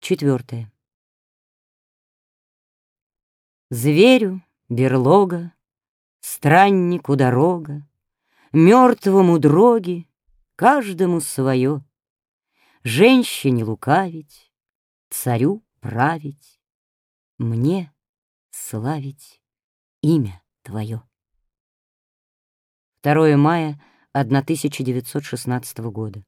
Четвертое. Зверю берлога, страннику дорога, Мертвому дроги, каждому свое. Женщине лукавить, царю править, Мне славить имя Твое. 2 мая 1916 года.